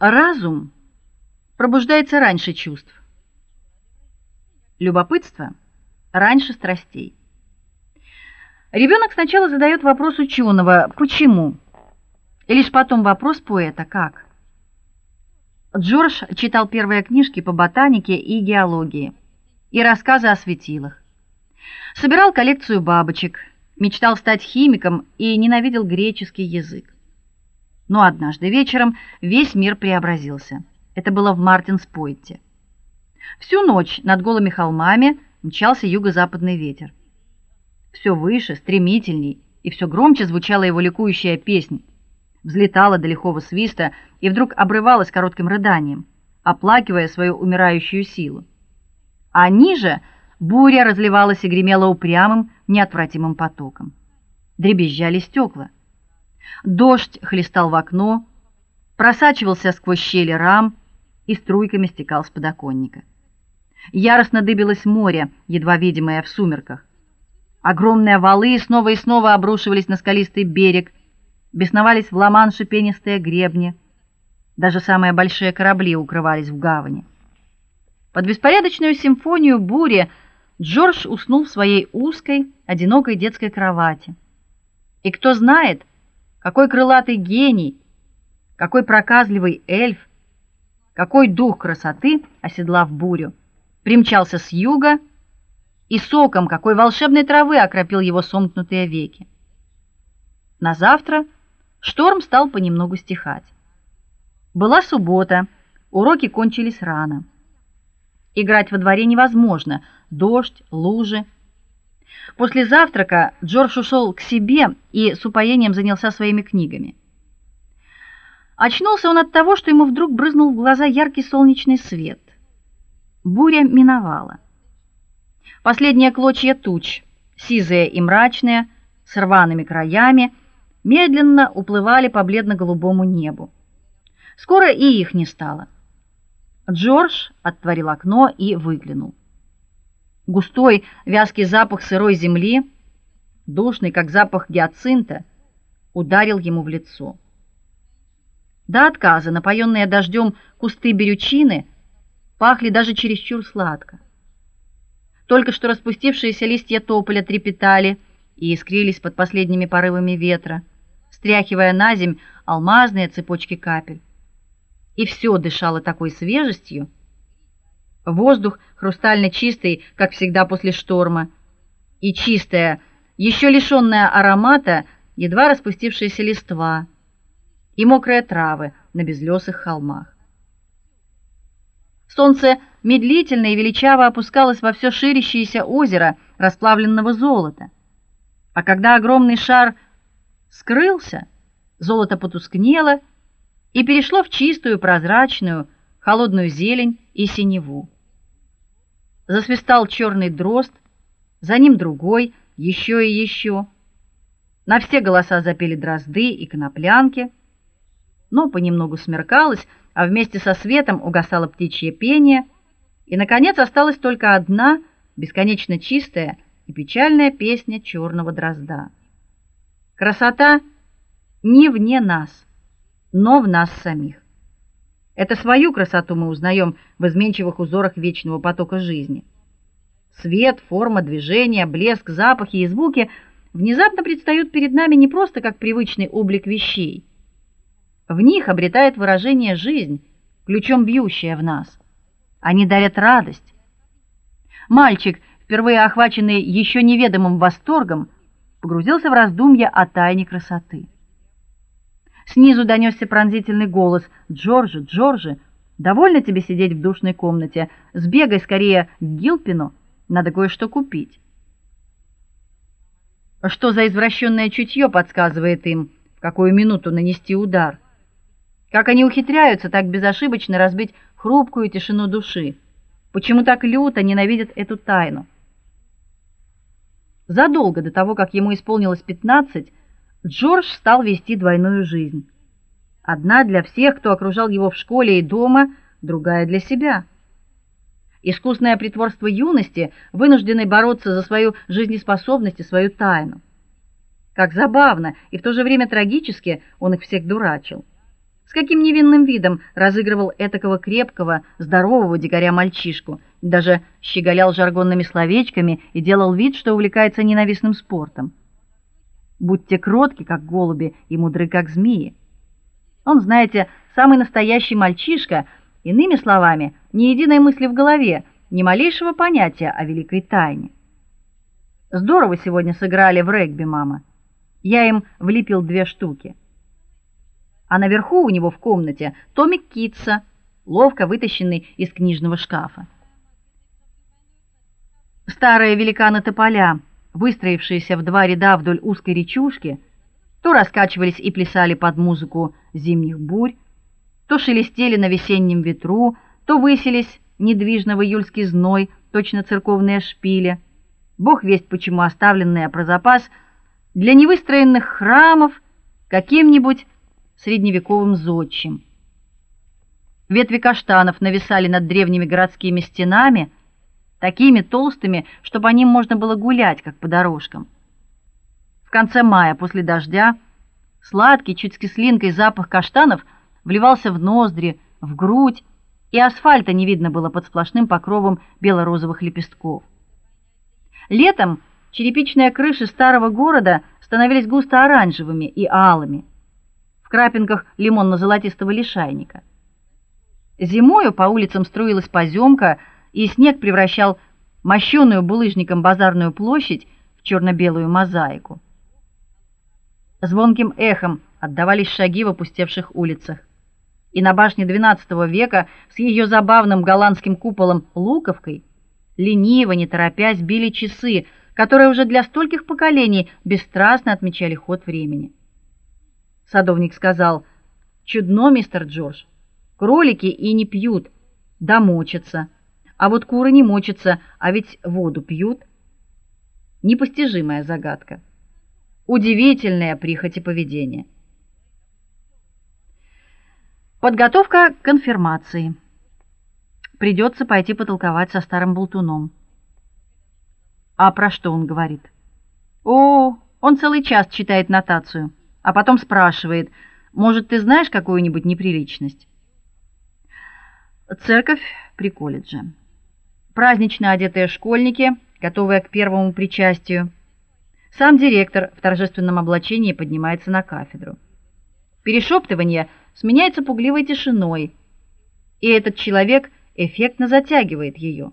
Разум пробуждается раньше чувств. Любопытство раньше страстей. Ребенок сначала задает вопрос ученого «почему?», и лишь потом вопрос поэта «как?». Джордж читал первые книжки по ботанике и геологии и рассказы о светилах. Собирал коллекцию бабочек, мечтал стать химиком и ненавидел греческий язык. Но однажды вечером весь мир преобразился. Это было в Мартинспойте. Всю ночь над голыми холмами мчался юго-западный ветер. Все выше, стремительней, и все громче звучала его ликующая песня. Взлетала до лихого свиста и вдруг обрывалась коротким рыданием, оплакивая свою умирающую силу. А ниже буря разливалась и гремела упрямым, неотвратимым потоком. Дребезжали стекла. Дождь хлестал в окно, просачивался сквозь щели рам и струйками стекал с подоконника. Яростно дыбилось море, едва видимое в сумерках. Огромные валы снова и снова обрушивались на скалистый берег, бесновались в ла-манше пенистые гребни. Даже самые большие корабли укрывались в гавани. Под беспорядочную симфонию бури Джордж уснул в своей узкой, одинокой детской кровати. И кто знает, какой крылатый гений, какой проказливый эльф, какой дух красоты, оседлав бурю, примчался с юга и соком какой волшебной травы окропил его сомкнутые веки. На завтра шторм стал понемногу стихать. Была суббота, уроки кончились рано. Играть во дворе невозможно: дождь, лужи, После завтрака Джордж ушел к себе и с упоением занялся своими книгами. Очнулся он от того, что ему вдруг брызнул в глаза яркий солнечный свет. Буря миновала. Последние клочья туч, сизые и мрачные, с рваными краями, медленно уплывали по бледно-голубому небу. Скоро и их не стало. Джордж отворил окно и выглянул. Густой, вязкий запах сырой земли, душный, как запах гиацинта, ударил ему в лицо. До отказа, напоенные дождем кусты берючины пахли даже чересчур сладко. Только что распустившиеся листья тополя трепетали и искрились под последними порывами ветра, стряхивая на земь алмазные цепочки капель. И все дышало такой свежестью, Воздух хрустально чистый, как всегда после шторма, и чистая, еще лишенная аромата, едва распустившаяся листва и мокрые травы на безлесых холмах. Солнце медлительно и величаво опускалось во все ширящееся озеро расплавленного золота. А когда огромный шар скрылся, золото потускнело и перешло в чистую, прозрачную, холодную зелень и синеву. Засвистал черный дрозд, за ним другой, еще и еще. На все голоса запели дрозды и коноплянки, но понемногу смеркалось, а вместе со светом угасало птичье пение, и наконец осталась только одна, бесконечно чистая и печальная песня черного дрозда. Красота не вне нас, но в нас самих. Это свою красоту мы узнаем в изменчивых узорах вечного потока жизни. Свет, форма, движение, блеск, запахи и звуки внезапно предстают перед нами не просто как привычный облик вещей. В них обретает выражение жизнь, ключом бьющая в нас. Они дарят радость. Мальчик, впервые охваченный еще неведомым восторгом, погрузился в раздумья о тайне красоты. Снизу донесся пронзительный голос: "Джорджи, Джорджи, довольно тебе сидеть в душной комнате. Сбегай скорее к Гилпину, надо кое-что купить". Что за извращенное чутье подсказывает им, в какую минуту нанести удар? Как они ухитряются так безошибочно разбить хрупкую тишину души? Почему так люто ненавидят эту тайну? Задолго до того, как ему исполнилось пятнадцать, Джордж стал вести двойную жизнь. Одна для всех, кто окружал его в школе и дома, другая для себя. Искусное притворство юности, вынужденный бороться за свою жизнеспособность и свою тайну. Как забавно и в то же время трагически он их всех дурачил. С каким невинным видом разыгрывал этакого крепкого, здорового дикаря-мальчишку, даже щеголял жаргонными словечками и делал вид, что увлекается ненавистным спортом. Будьте кротки, как голуби, и мудры, как змеи. Он, знаете, самый настоящий мальчишка, иными словами, ни единой мысли в голове, ни малейшего понятия о великой тайне. Здорово сегодня сыграли в регби, мама. Я им влепил две штуки а наверху у него в комнате томик Китса, ловко вытащенный из книжного шкафа. Старые великаны тополя, выстроившиеся в два ряда вдоль узкой речушки, то раскачивались и плясали под музыку зимних бурь, то шелестели на весеннем ветру, то высились недвижно в июльский зной, точно церковные шпили. Бог весть почему оставленные про запас для невыстроенных храмов каким-нибудь средневековым зодчим. Ветви каштанов нависали над древними городскими стенами, такими толстыми, чтобы по ним можно было гулять, как по дорожкам. В конце мая, после дождя, сладкий, чуть с кислинкой запах каштанов вливался в ноздри, в грудь, и асфальта не видно было под сплошным покровом бело-розовых лепестков. Летом черепичные крыши старого города становились густо оранжевыми и алыми крапинках лимонно-золотистого лишайника. Зимою по улицам струилась поземка, и снег превращал мощёную булыжником базарную площадь в черно белую мозаику. Звонким эхом отдавались шаги в опустевших улицах. И на башне XII века с ее забавным голландским куполом луковкой лениво, не торопясь, били часы, которые уже для стольких поколений бесстрастно отмечали ход времени. Садовник сказал: "Чудно, мистер Джордж. Кролики и не пьют, да мочатся. А вот куры не мочатся, а ведь воду пьют". Непостижимая загадка. Удивительная прихоть поведения. Подготовка к конфирмации. Придется пойти потолковать со старым болтуном. А про что он говорит? О, он целый час читает нотацию а потом спрашивает: "Может, ты знаешь какую-нибудь неприличность?" Церковь при колледже. Празднично одетые школьники, готовые к первому причастию. Сам директор в торжественном облачении поднимается на кафедру. Перешептывание сменяется пугливой тишиной, и этот человек эффектно затягивает ее.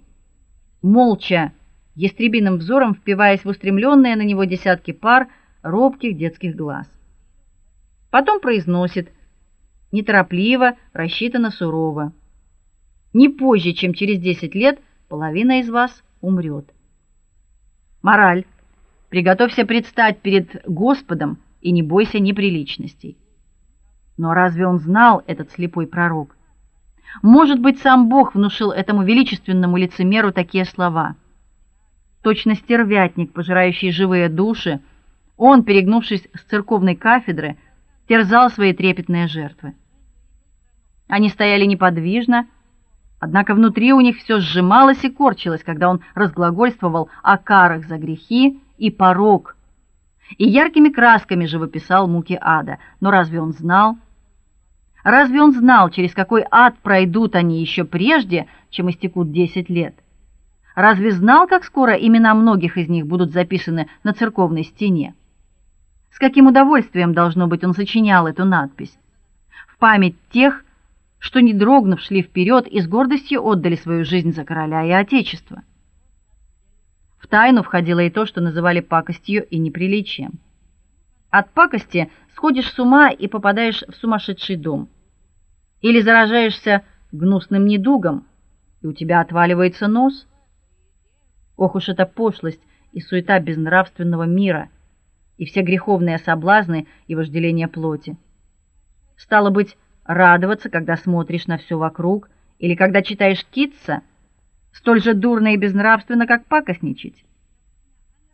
Молча, ястребиным взором впиваясь в устремленные на него десятки пар робких детских глаз. Потом произносит неторопливо, рассчитанно сурово. Не позже, чем через 10 лет, половина из вас умрет. Мораль: приготовься предстать перед Господом и не бойся неприличностей. Но разве он знал этот слепой пророк? Может быть, сам Бог внушил этому величественному лицемеру такие слова. Точно стервятник, пожирающий живые души, он, перегнувшись с церковной кафедры, терзал свои трепетные жертвы. Они стояли неподвижно, однако внутри у них все сжималось и корчилось, когда он разглагольствовал о карах за грехи и порок. И яркими красками живописал муки ада. Но разве он знал? Разве он знал, через какой ад пройдут они еще прежде, чем истекут десять лет? Разве знал, как скоро имена многих из них будут записаны на церковной стене? С каким удовольствием должно быть он сочинял эту надпись в память тех, что не дрогнув шли вперед и с гордостью отдали свою жизнь за короля и отечество. В тайну входило и то, что называли пакостью и неприличием. От пакости сходишь с ума и попадаешь в сумасшедший дом. Или заражаешься гнусным недугом, и у тебя отваливается нос. Ох уж эта пошлость и суета безнравственного мира и все греховные соблазны и вожделения плоти. Стало быть, радоваться, когда смотришь на все вокруг, или когда читаешь Китса, столь же дурно и безнравственно, как пакостничать.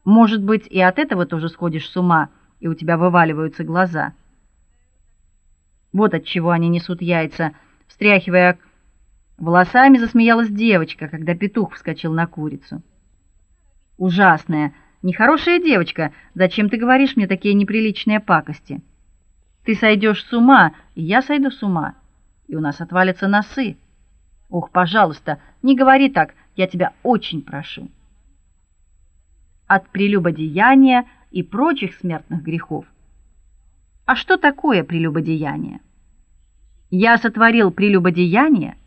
Может быть, и от этого тоже сходишь с ума, и у тебя вываливаются глаза. Вот от чего они несут яйца, встряхивая волосами, засмеялась девочка, когда петух вскочил на курицу. Ужасная Нехорошая девочка, зачем ты говоришь мне такие неприличные пакости? Ты сойдешь с ума, и я сойду с ума, и у нас отвалятся носы. Ох, пожалуйста, не говори так, я тебя очень прошу. От прелюбодеяния и прочих смертных грехов. А что такое прелюбодеяние? Я сотворил прелюбодеяние?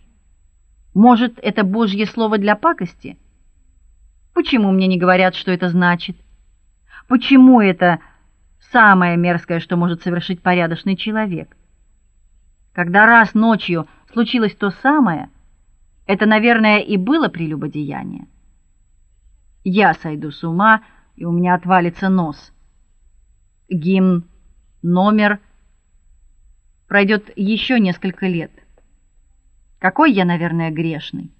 Может, это Божье слово для пакости? Почему мне не говорят, что это значит? Почему это самое мерзкое, что может совершить порядочный человек? Когда раз ночью случилось то самое, это, наверное, и было прелюбодеяние. Я сойду с ума, и у меня отвалится нос. Гимн номер пройдет еще несколько лет. Какой я, наверное, грешный.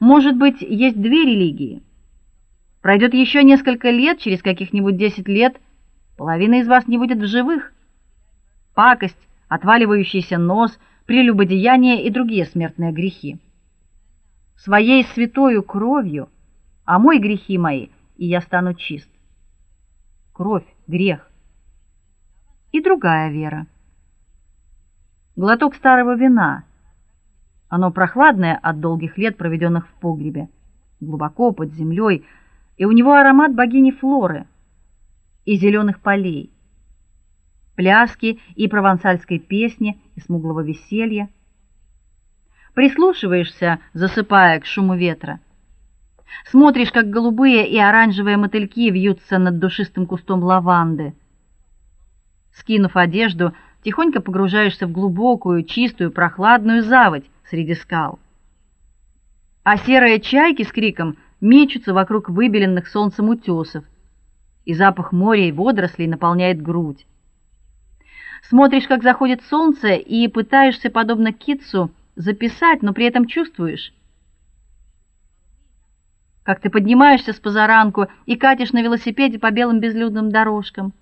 Может быть, есть две религии. Пройдет еще несколько лет, через каких-нибудь десять лет половина из вас не будет в живых. Пакость, отваливающийся нос, прелюбодеяние и другие смертные грехи. Своей святою кровью омой грехи мои, и я стану чист. Кровь грех. И другая вера. Глоток старого вина. Оно прохладное от долгих лет, проведенных в погребе, глубоко под землей, и у него аромат богини Флоры и зеленых полей пляски и провансальской песни, и смуглого веселья. Прислушиваешься, засыпая к шуму ветра. Смотришь, как голубые и оранжевые мотыльки вьются над душистым кустом лаванды. Скинув одежду, тихонько погружаешься в глубокую, чистую, прохладную заводь среди скал. А серые чайки с криком мечутся вокруг выбеленных солнцем утесов, и запах моря и водорослей наполняет грудь. Смотришь, как заходит солнце, и пытаешься, подобно китцу, записать, но при этом чувствуешь, как ты поднимаешься с позаранку и катишь на велосипеде по белым безлюдным дорожкам.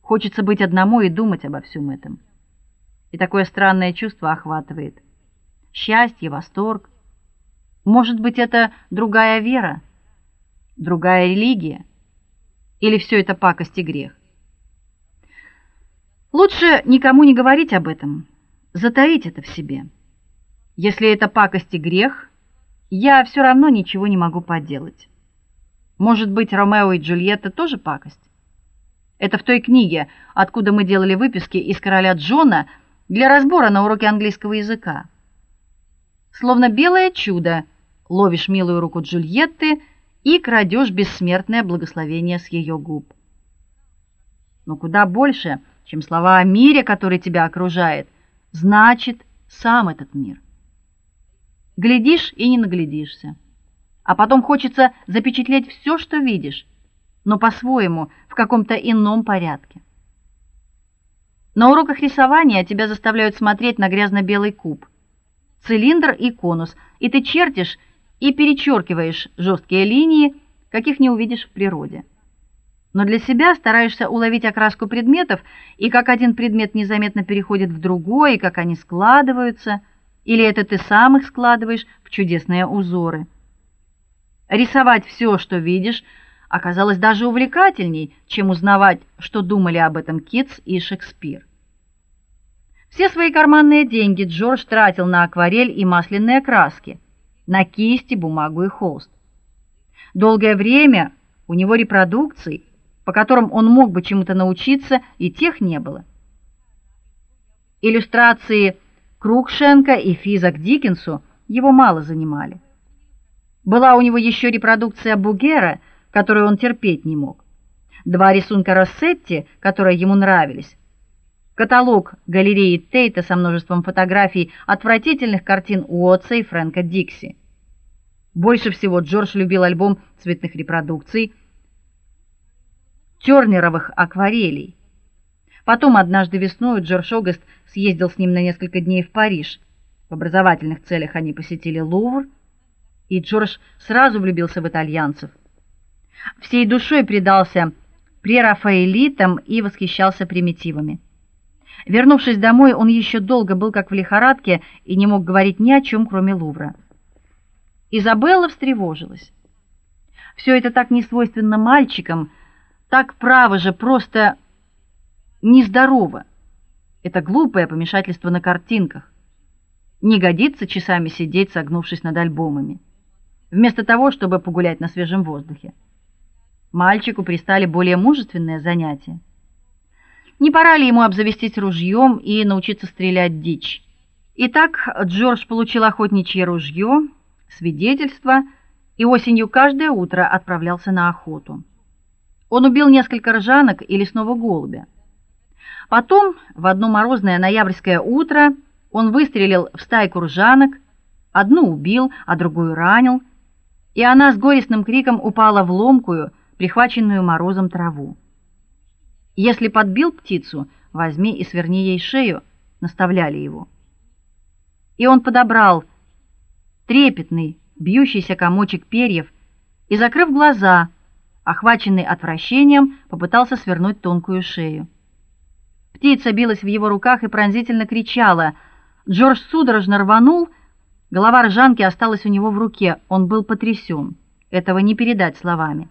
Хочется быть одному и думать обо всем этом. И такое странное чувство охватывает. Счастье, восторг. Может быть, это другая вера, другая религия, или все это пакость и грех? Лучше никому не говорить об этом, затаить это в себе. Если это пакость и грех, я все равно ничего не могу поделать. Может быть, Ромео и Джульетта тоже пакость? Это в той книге, откуда мы делали выписки из Короля Джона для разбора на уроке английского языка. Словно белое чудо, ловишь милую руку Джульетты и крадешь бессмертное благословение с ее губ. Но куда больше – чем слова о мире, который тебя окружает, значит сам этот мир. Глядишь и не наглядишься. А потом хочется запечатлеть все, что видишь, но по-своему, в каком-то ином порядке. На уроках рисования тебя заставляют смотреть на грязно-белый куб, цилиндр и конус, и ты чертишь и перечеркиваешь жесткие линии, каких не увидишь в природе но для себя стараешься уловить окраску предметов, и как один предмет незаметно переходит в другой, и как они складываются, или это ты сам их складываешь в чудесные узоры. Рисовать все, что видишь, оказалось даже увлекательней, чем узнавать, что думали об этом Китс и Шекспир. Все свои карманные деньги Джордж тратил на акварель и масляные краски, на кисти, бумагу и холст. Долгое время у него репродукций по которым он мог бы чему-то научиться, и тех не было. Иллюстрации Крукшенко и Физа к Диккенсу его мало занимали. Была у него еще репродукция Бугера, которую он терпеть не мог. Два рисунка Россетти, которые ему нравились. Каталог галереи Тейта со множеством фотографий отвратительных картин Уотса и Фрэнка Дикси. Больше всего Джордж любил альбом цветных репродукций Тернеровых акварелей. Потом однажды весной Джордж Огест съездил с ним на несколько дней в Париж. В образовательных целях они посетили Лувр, и Джордж сразу влюбился в итальянцев. Всей душой предался прерафаэлитам и восхищался примитивами. Вернувшись домой, он еще долго был как в лихорадке и не мог говорить ни о чем, кроме Лувра. Изабелла встревожилась. Все это так несвойственно мальчикам, так право же просто нездорово. Это глупое помешательство на картинках. Не годится часами сидеть, согнувшись над альбомами, вместо того, чтобы погулять на свежем воздухе. Мальчику пристали более мужественные занятия. Не пора ли ему обзавестись ружьем и научиться стрелять дичь? Итак, Джордж получил охотничье ружье, свидетельство и осенью каждое утро отправлялся на охоту. Он убил несколько ржанок и лесного голубя. Потом, в одно морозное ноябрьское утро, он выстрелил в стайку ржанок, одну убил, а другую ранил, и она с горестным криком упала в ломкую, прихваченную морозом траву. Если подбил птицу, возьми и сверни ей шею, наставляли его. И он подобрал трепетный, бьющийся комочек перьев и, закрыв глаза, охваченный отвращением, попытался свернуть тонкую шею. Птица билась в его руках и пронзительно кричала. Джордж судорожно рванул, голова ржанки осталась у него в руке. Он был потрясен. Этого не передать словами.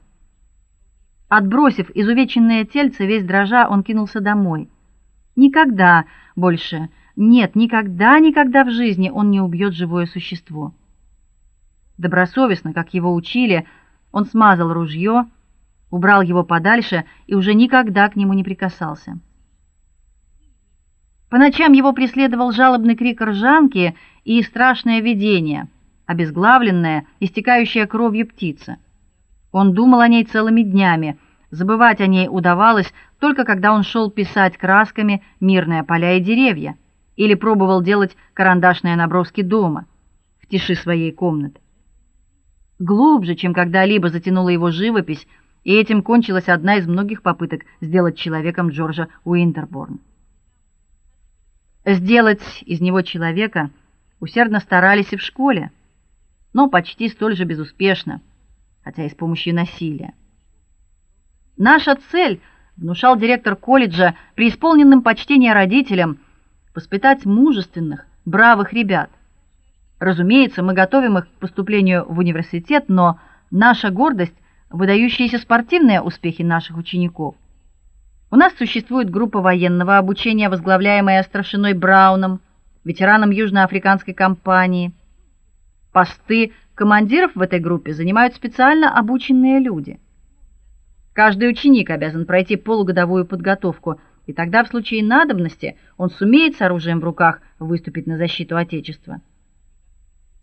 Отбросив изувеченное тельце, весь дрожа, он кинулся домой. Никогда больше, нет, никогда, никогда в жизни он не убьет живое существо. Добросовестно, как его учили, он смазал ружье, убрал его подальше и уже никогда к нему не прикасался. По ночам его преследовал жалобный крик ржанки и страшное видение, обезглавленная, истекающая кровью птица. Он думал о ней целыми днями. Забывать о ней удавалось только когда он шел писать красками мирные поля и деревья или пробовал делать карандашные наброски дома в тиши своей комнаты. Глубже, чем когда-либо затянула его живопись, и этим кончилась одна из многих попыток сделать человеком Джорджа Уинтерборн. Сделать из него человека усердно старались и в школе, но почти столь же безуспешно хотя и с помощью насилия. Наша цель, внушал директор колледжа, при исполненном почтения родителям, воспитать мужественных, бравых ребят. Разумеется, мы готовим их к поступлению в университет, но наша гордость выдающиеся спортивные успехи наших учеников. У нас существует группа военного обучения, возглавляемая старшиной Брауном, ветераном южноафриканской кампании. Посты Командиров в этой группе занимают специально обученные люди. Каждый ученик обязан пройти полугодовую подготовку, и тогда в случае надобности он сумеет с оружием в руках выступить на защиту отечества.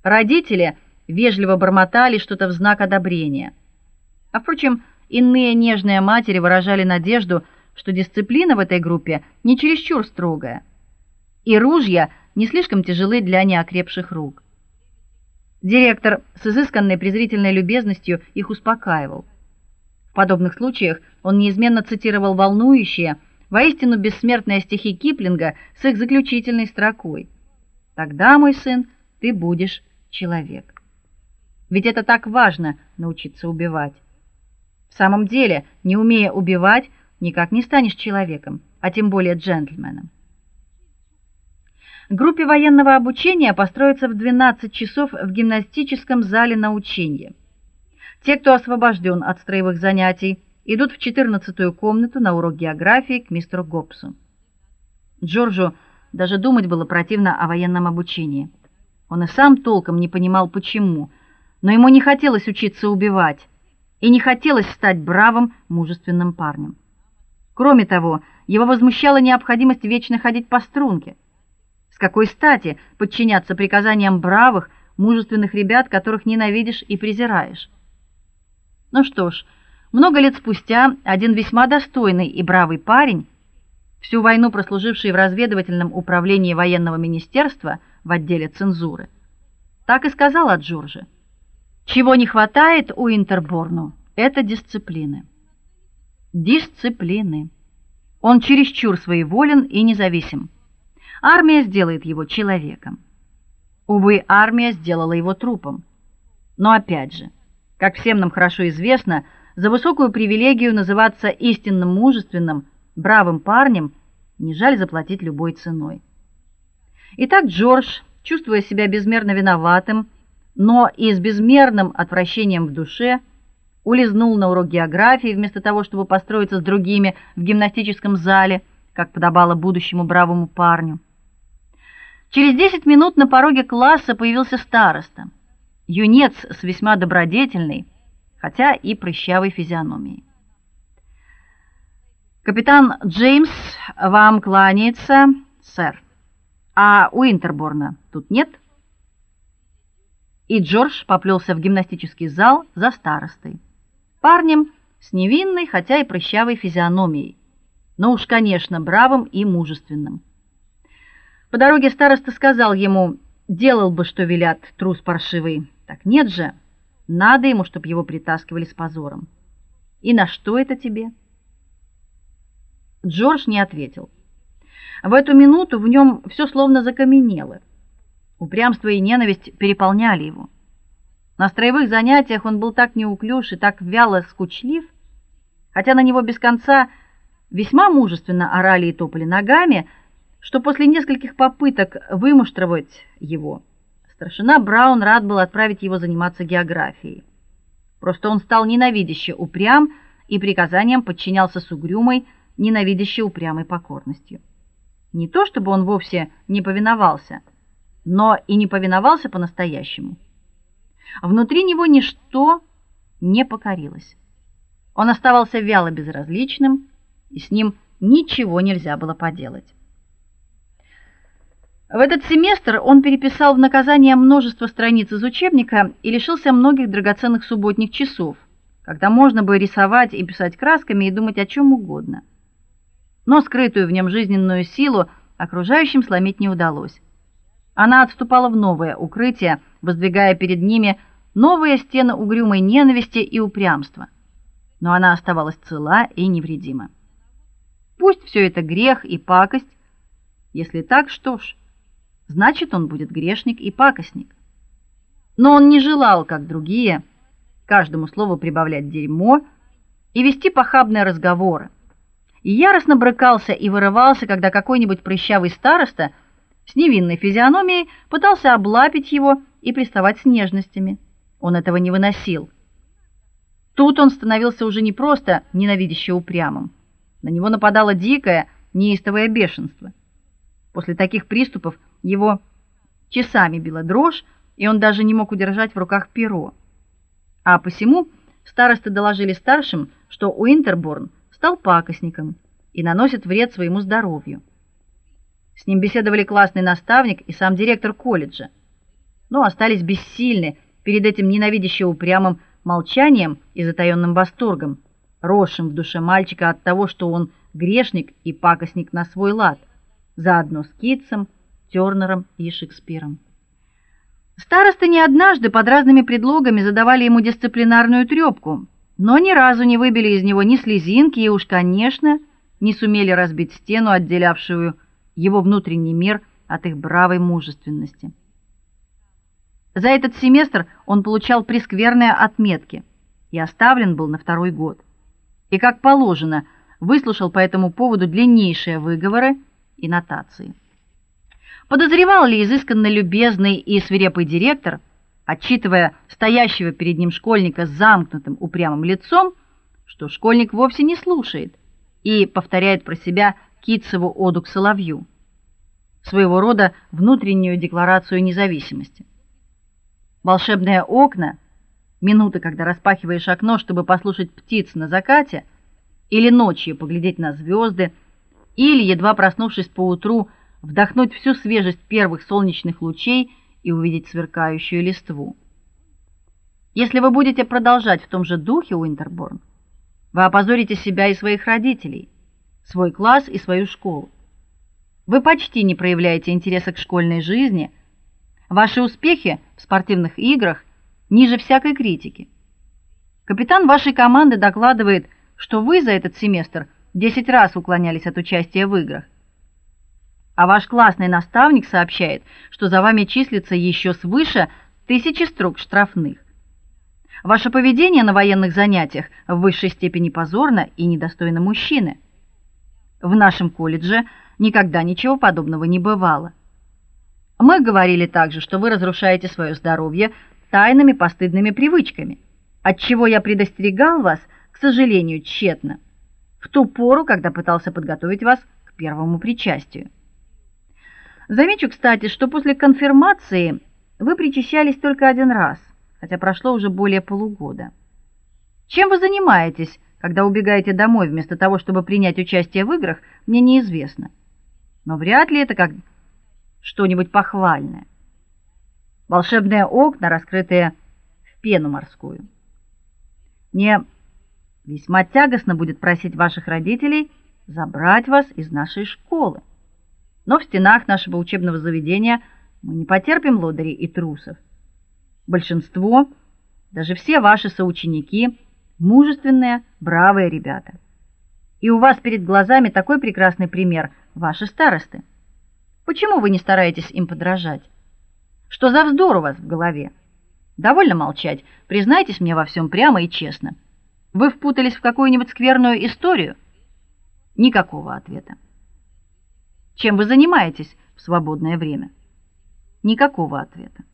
Родители вежливо бормотали что-то в знак одобрения. А впрочем, иные нежные матери выражали надежду, что дисциплина в этой группе не чересчур строгая, и ружья не слишком тяжелы для неокрепших рук. Директор с изысканной презрительной любезностью их успокаивал. В подобных случаях он неизменно цитировал волнующие, воистину бессмертные стихи Киплинга с их заключительной строкой: "Тогда, мой сын, ты будешь человек". Ведь это так важно научиться убивать. В самом деле, не умея убивать, никак не станешь человеком, а тем более джентльменом. Группе военного обучения построиться в 12 часов в гимнастическом зале на учение. Те, кто освобожден от строевых занятий, идут в 14-ю комнату на урок географии к мистеру Гобсу. Джорджу даже думать было противно о военном обучении. Он и сам толком не понимал почему, но ему не хотелось учиться убивать и не хотелось стать бравым, мужественным парнем. Кроме того, его возмущала необходимость вечно ходить по струнке. С какой стати подчиняться приказаниям бравых, мужественных ребят, которых ненавидишь и презираешь? Ну что ж, много лет спустя один весьма достойный и бравый парень, всю войну прослуживший в разведывательном управлении военного министерства в отделе цензуры, так и сказал о Джорже: "Чего не хватает у Интерборну это дисциплины". Дисциплины. Он чересчур своеволен и независим. Армия сделает его человеком. Увы, армия сделала его трупом. Но опять же, как всем нам хорошо известно, за высокую привилегию называться истинным мужественным, бравым парнем не жаль заплатить любой ценой. Итак, Джордж, чувствуя себя безмерно виноватым, но и с безмерным отвращением в душе, улизнул на урок географии вместо того, чтобы построиться с другими в гимнастическом зале как подобало будущему бравому парню. Через десять минут на пороге класса появился староста. Юнец с весьма добродетельной, хотя и прыщавой физиономией. Капитан Джеймс вам кланяется, сэр. А у Интерборна тут нет? И Джордж поплелся в гимнастический зал за старостой. Парнем с невинной, хотя и прыщавой физиономией, но уж, конечно, бравым и мужественным. По дороге староста сказал ему: "Делал бы, что велят, трус паршивый". Так нет же. Надо ему, чтоб его притаскивали с позором. И на что это тебе? Джордж не ответил. В эту минуту в нем все словно закаменело. Упрямство и ненависть переполняли его. На строевых занятиях он был так неуклюж и так вяло скучлив, хотя на него без конца весьма мужественно орали и топали ногами, что после нескольких попыток вымуштровать его, старшина Браун рад был отправить его заниматься географией. Просто он стал ненавидяще упрям и приказаниям подчинялся с угрюмой, ненавидящей упрямой покорностью. Не то чтобы он вовсе не повиновался, но и не повиновался по-настоящему. Внутри него ничто не покорилось. Он оставался вяло безразличным, и с ним ничего нельзя было поделать. В этот семестр он переписал в наказание множество страниц из учебника и лишился многих драгоценных субботних часов, когда можно было рисовать и писать красками и думать о чем угодно. Но скрытую в нем жизненную силу окружающим сломить не удалось. Она отступала в новое укрытие, воздвигая перед ними новые стены угрюмой ненависти и упрямства. Но она оставалась цела и невредима. Пусть все это грех и пакость, если так, что ж, значит, он будет грешник и пакостник. Но он не желал, как другие, каждому слову прибавлять дерьмо и вести похабные разговоры. И яростно брыкался и вырывался, когда какой-нибудь прыщавый староста с невинной физиономией пытался облапить его и приставать с нежностями. Он этого не выносил. Тут он становился уже не просто ненавидяще упрямым. На него нападало дикое, неистовое бешенство. После таких приступов его часами била дрожь, и он даже не мог удержать в руках перо. А посему старосты доложили старшим, что Уинтерборн стал пакостником и наносит вред своему здоровью. С ним беседовали классный наставник и сам директор колледжа, но остались бессильны перед этим ненавидяще упрямым молчанием и затаённым восторгом, росшим в душе мальчика от того, что он грешник и пакостник на свой лад, заодно с Китсом, Тёрнером и Шекспиром. Старосты не однажды под разными предлогами задавали ему дисциплинарную трёпку, но ни разу не выбили из него ни слезинки и уж, конечно, не сумели разбить стену, отделявшую его внутренний мир от их бравой мужественности. За этот семестр он получал прескверные отметки и оставлен был на второй год. И как положено, выслушал по этому поводу длиннейшие выговоры и нотации. Подозревал ли изысканно любезный и свирепый директор, отчитывая стоящего перед ним школьника с замкнутым упрямым лицом, что школьник вовсе не слушает и повторяет про себя Китцеву оду к соловью, своего рода внутреннюю декларацию независимости. Волшебные окна, минуты, когда распахиваешь окно, чтобы послушать птиц на закате, или ночью поглядеть на звезды, или едва проснувшись поутру, вдохнуть всю свежесть первых солнечных лучей и увидеть сверкающую листву. Если вы будете продолжать в том же духе, Уинтерборн, вы опозорите себя и своих родителей, свой класс и свою школу. Вы почти не проявляете интереса к школьной жизни. Ваши успехи в спортивных играх ниже всякой критики. Капитан вашей команды докладывает, что вы за этот семестр 10 раз уклонялись от участия в играх. А ваш классный наставник сообщает, что за вами числится еще свыше тысячи строк штрафных. Ваше поведение на военных занятиях в высшей степени позорно и недостойно мужчины. В нашем колледже никогда ничего подобного не бывало. Мы говорили также, что вы разрушаете свое здоровье тайными постыдными привычками, от чего я предостерегал вас, к сожалению, тщетно, в ту пору, когда пытался подготовить вас к первому причастию. Замечу, кстати, что после конфирмации вы причащались только один раз, хотя прошло уже более полугода. Чем вы занимаетесь, когда убегаете домой вместо того, чтобы принять участие в играх, мне неизвестно. Но вряд ли это как что-нибудь похвальное. Волшебные окна, раскрытые в пену морскую. Мне весьма тягостно будет просить ваших родителей забрать вас из нашей школы. Но в стенах нашего учебного заведения мы не потерпим лодырей и трусов. Большинство, даже все ваши соученики, мужественные, бравые ребята. И у вас перед глазами такой прекрасный пример ваши старосты. Почему вы не стараетесь им подражать? Что за вздор у вас в голове? Довольно молчать. Признайтесь мне во всем прямо и честно. Вы впутались в какую-нибудь скверную историю? Никакого ответа. Чем вы занимаетесь в свободное время? Никакого ответа.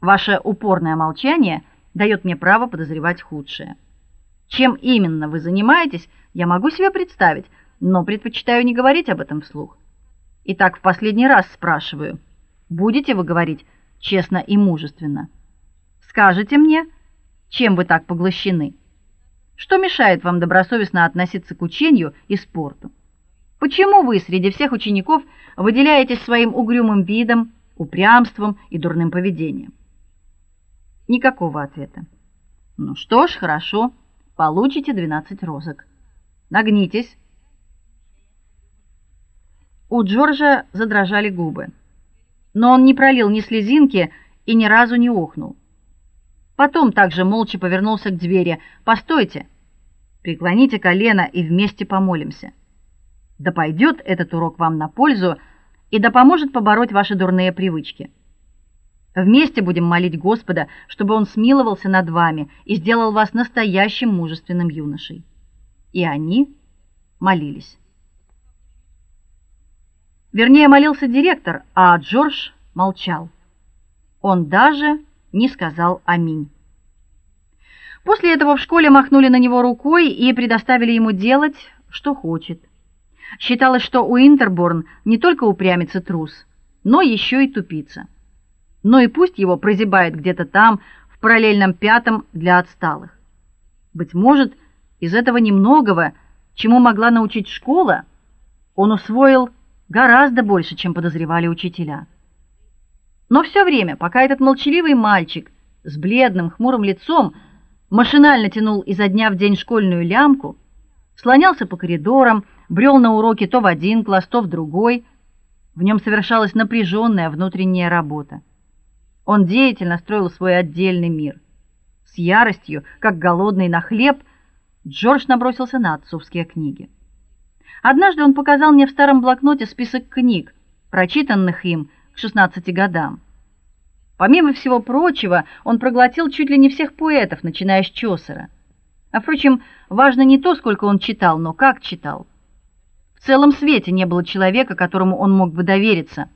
Ваше упорное молчание дает мне право подозревать худшее. Чем именно вы занимаетесь, я могу себе представить, но предпочитаю не говорить об этом вслух. Итак, в последний раз спрашиваю: будете вы говорить честно и мужественно? Скажите мне, чем вы так поглощены? Что мешает вам добросовестно относиться к учению и спорту? Почему вы среди всех учеников выделяетесь своим угрюмым видом, упрямством и дурным поведением? Никакого ответа. Ну что ж, хорошо. Получите 12 розок. Нагнитесь. У Джорджа задрожали губы. Но он не пролил ни слезинки и ни разу не охнул. Потом также молча повернулся к двери. "Постойте. Преклоните колено и вместе помолимся". Да пойдет этот урок вам на пользу и да поможет побороть ваши дурные привычки. Вместе будем молить Господа, чтобы он смиловался над вами и сделал вас настоящим мужественным юношей. И они молились. Вернее, молился директор, а Джордж молчал. Он даже не сказал аминь. После этого в школе махнули на него рукой и предоставили ему делать, что хочет. Считалось, что Уинтерборн не только упрямец и трус, но еще и тупица. Но и пусть его прозябает где-то там, в параллельном пятом для отсталых. Быть может, из этого немногого, чему могла научить школа, он усвоил гораздо больше, чем подозревали учителя. Но все время, пока этот молчаливый мальчик с бледным, хмурым лицом машинально тянул изо дня в день школьную лямку, слонялся по коридорам, брел на уроки то в один класс, то в другой. В нем совершалась напряженная внутренняя работа. Он деятельно строил свой отдельный мир. С яростью, как голодный на хлеб, Джордж набросился на отцовские книги. Однажды он показал мне в старом блокноте список книг, прочитанных им к 16 годам. Помимо всего прочего, он проглотил чуть ли не всех поэтов, начиная с Чосера. А впрочем, важно не то, сколько он читал, но как читал. Целом свете не было человека, которому он мог бы довериться,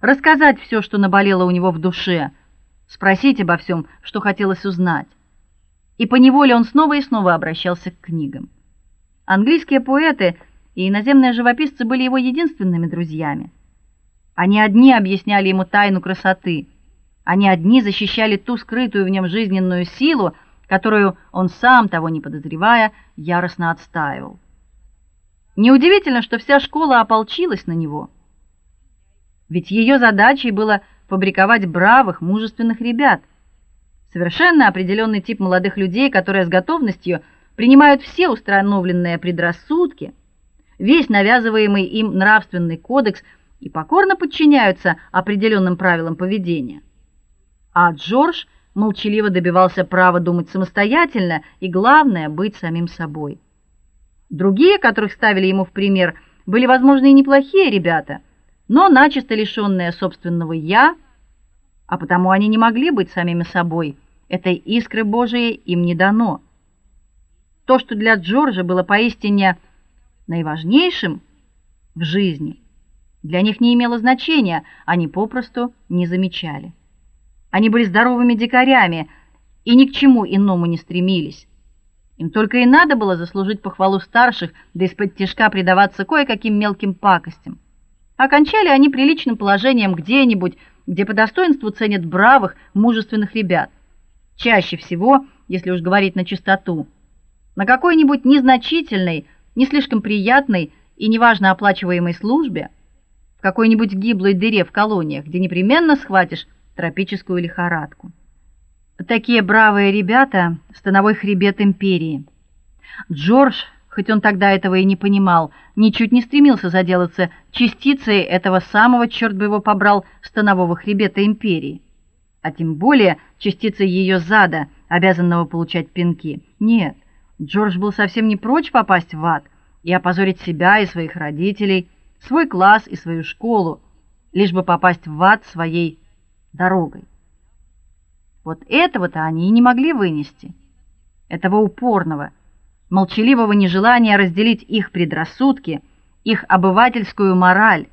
рассказать все, что наболело у него в душе, спросить обо всем, что хотелось узнать. И по неволе он снова и снова обращался к книгам. Английские поэты и иноземные живописцы были его единственными друзьями. Они одни объясняли ему тайну красоты. Они одни защищали ту скрытую в нем жизненную силу, которую он сам того не подозревая яростно отстаивал. Неудивительно, что вся школа ополчилась на него. Ведь ее задачей было фабриковать бравых, мужественных ребят. Совершенно определенный тип молодых людей, которые с готовностью принимают все установленные предрассудки, весь навязываемый им нравственный кодекс и покорно подчиняются определенным правилам поведения. А Джордж молчаливо добивался права думать самостоятельно и главное быть самим собой. Другие, которых ставили ему в пример, были, возможно, и неплохие ребята, но начисто лишённые собственного я, а потому они не могли быть самими собой. Этой искры Божией им не дано. То, что для Джорджа было поистине наиважнейшим в жизни, для них не имело значения, они попросту не замечали. Они были здоровыми дикарями и ни к чему иному не стремились. Им только и надо было заслужить похвалу старших, да из-под тишка предаваться кое-каким мелким пакостям. Окончали они приличным положением где-нибудь, где по достоинству ценят бравых, мужественных ребят. Чаще всего, если уж говорить на чистоту, на какой-нибудь незначительной, не слишком приятной и неважно оплачиваемой службе, в какой-нибудь гиблой дыре в колониях, где непременно схватишь тропическую лихорадку. Такие бравые ребята становой хребет империи. Джордж, хоть он тогда этого и не понимал, ничуть не стремился заделаться частицей этого самого черт бы его побрал станового хребета империи, а тем более частицей ее зада, обязанного получать пинки. Нет, Джордж был совсем не прочь попасть в ад и опозорить себя и своих родителей, свой класс и свою школу, лишь бы попасть в ад своей дорогой. Вот этого-то они и не могли вынести. Этого упорного, молчаливого нежелания разделить их предрассудки, их обывательскую мораль,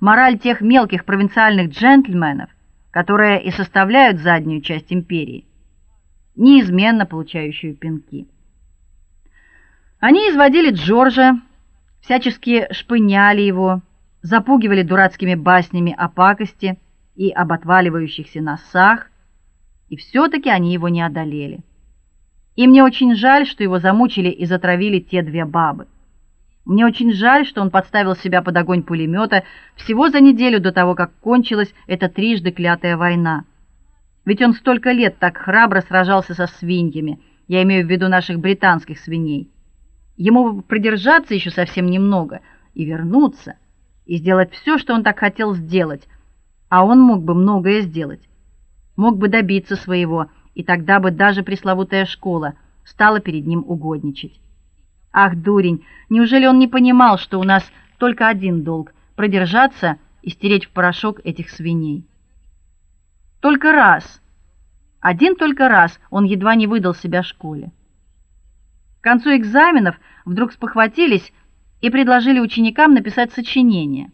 мораль тех мелких провинциальных джентльменов, которые и составляют заднюю часть империи, неизменно получающую пинки. Они изводили Джорджа, всячески шпыняли его, запугивали дурацкими баснями о пакости и об отваливающихся носах, и все таки они его не одолели. И мне очень жаль, что его замучили и затравили те две бабы. Мне очень жаль, что он подставил себя под огонь пулемета всего за неделю до того, как кончилась эта трижды клятая война. Ведь он столько лет так храбро сражался со свиньями. Я имею в виду наших британских свиней. Ему бы продержаться еще совсем немного и вернуться, и сделать все, что он так хотел сделать. А он мог бы многое сделать мог бы добиться своего, и тогда бы даже пресловутая школа стала перед ним угодничать. Ах, дурень, неужели он не понимал, что у нас только один долг продержаться и стереть в порошок этих свиней? Только раз. Один только раз он едва не выдал себя школе. К концу экзаменов вдруг спохватились и предложили ученикам написать сочинение.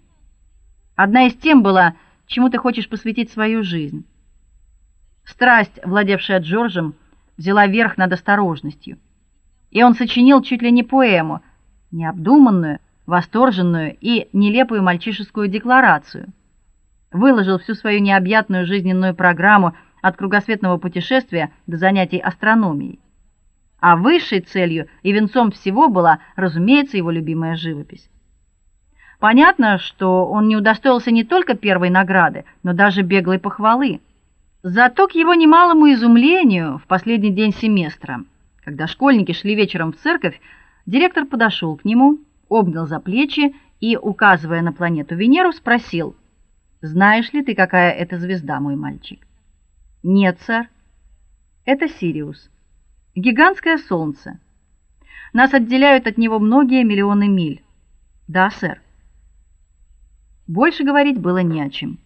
Одна из тем была: чему ты хочешь посвятить свою жизнь. Страсть, владевшая Джорджем, взяла верх над осторожностью. И он сочинил чуть ли не поэму, необдуманную, восторженную и нелепую мальчишескую декларацию. Выложил всю свою необъятную жизненную программу от кругосветного путешествия до занятий астрономией. А высшей целью и венцом всего была, разумеется, его любимая живопись. Понятно, что он не удостоился не только первой награды, но даже беглой похвалы. Зато к его немалому изумлению в последний день семестра, когда школьники шли вечером в церковь, директор подошел к нему, обнял за плечи и, указывая на планету Венеру, спросил: "Знаешь ли ты, какая это звезда, мой мальчик?" "Нет, сэр. Это Сириус. Гигантское солнце. Нас отделяют от него многие миллионы миль." "Да, сэр." Больше говорить было не о чем.